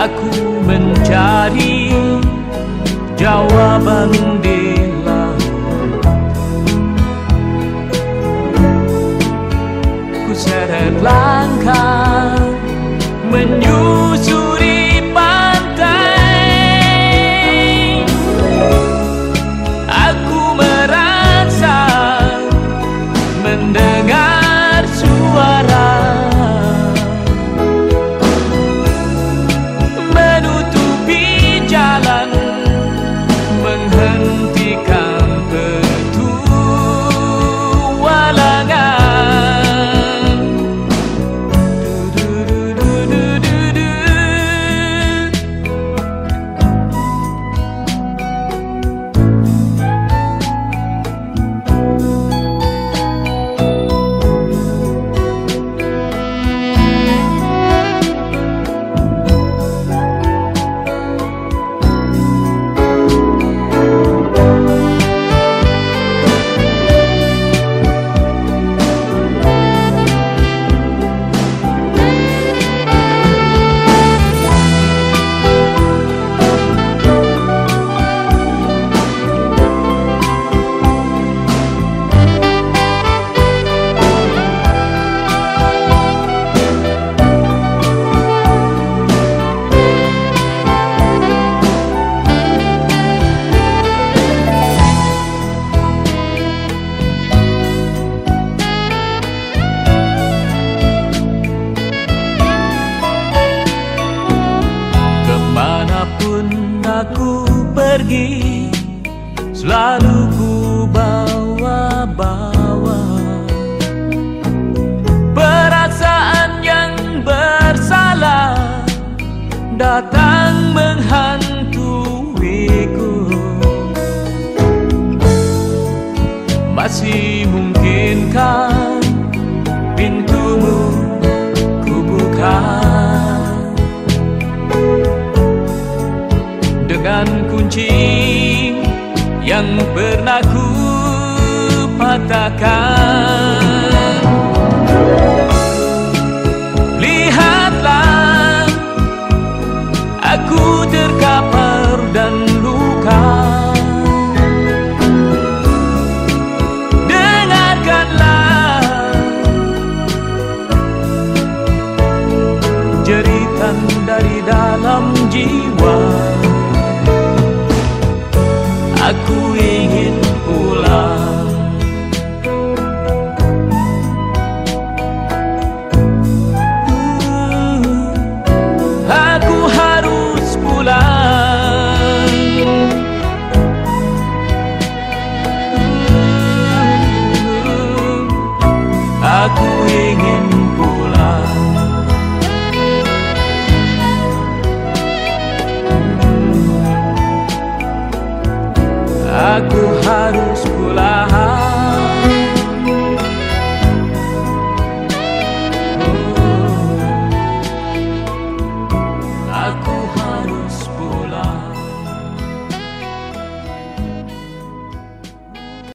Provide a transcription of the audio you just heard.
Aku mencari jawaban di laut Ku seret langkah Selalu ku bawa-bawa. Perasaan yang bersalah Datang menghantuiku. Masih mungkinkah yang pernah ku patahkan. Lihatlah aku sebulan.